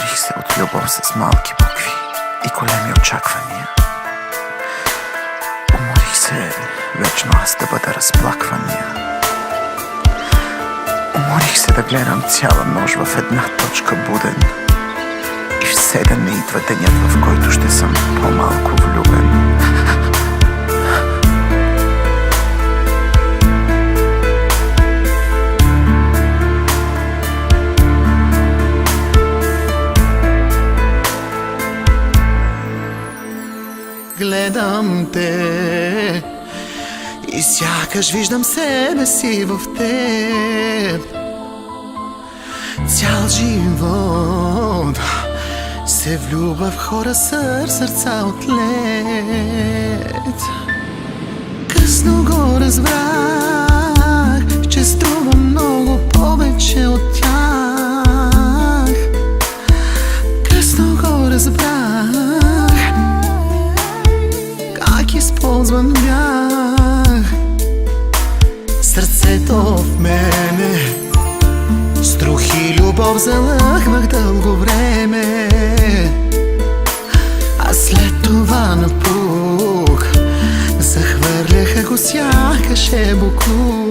Уморих се от любов с малки букви и големи очаквания. Уморих се вечно аз да бъда разплаквания. Уморих се да гледам цяла нощ в една точка буден и все да не идва денят, в който ще съм по-малко влюбен. Гледам те. И сякаш виждам себе си в теб. Цял живот се влюба в хора сър сърца от лед. Късно го разбрах, използван бях. Сърцето в мене. Струх и любов залъхвах дълго време. А след това напух. Захвърляха го сякаш е буклук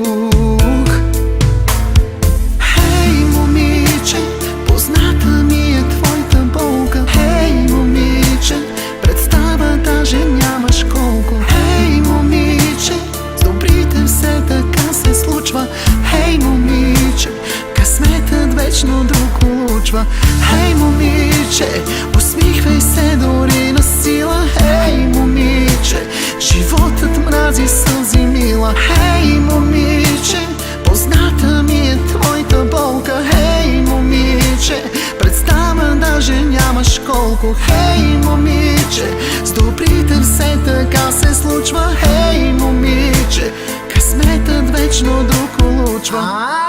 даже нямаш колко. Хей, момиче, с добрите все така се случва. Хей, момиче, късметът вечно друг улучва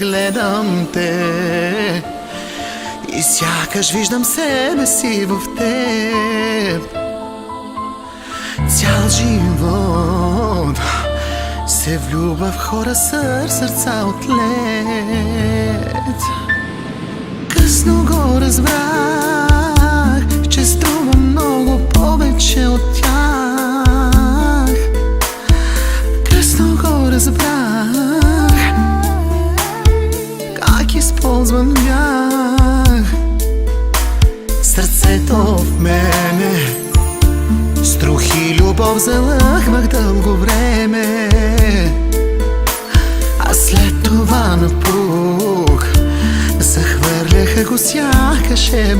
Гледам те. И сякаш виждам себе си в теб. Цял живот се влюба в хора сър сърца от лед. Късно го разбрах, използван бях. Сърцето в мене. Струх и любов залъхвах дълго време. А след това напух Захвърляха го сякаш е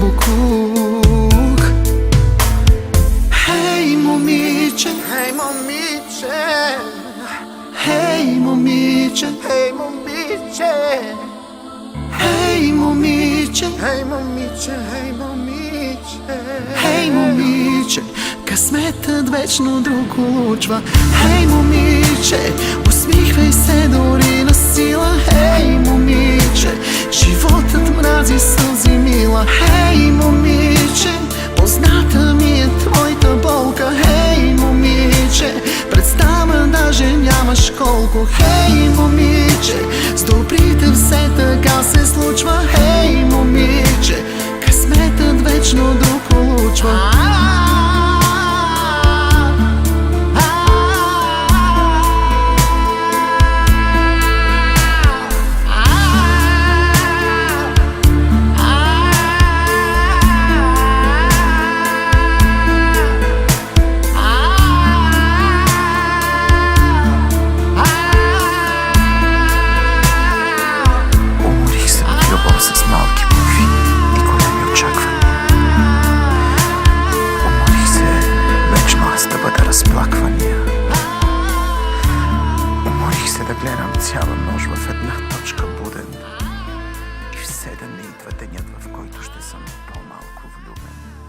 хей, момиче, хей, момиче. Хей, момиче, късметът вечно друг улучва. Хей, момиче, усмихвай се дори на сила. Хей, момиче, животът мрази сълзи мила. Хей, момиче, позната ми е твоята болка. Хей, момиче, представа даже нямаш колко. Хей, късметът вечно друг идва денят, в който ще съм по-малко влюбен.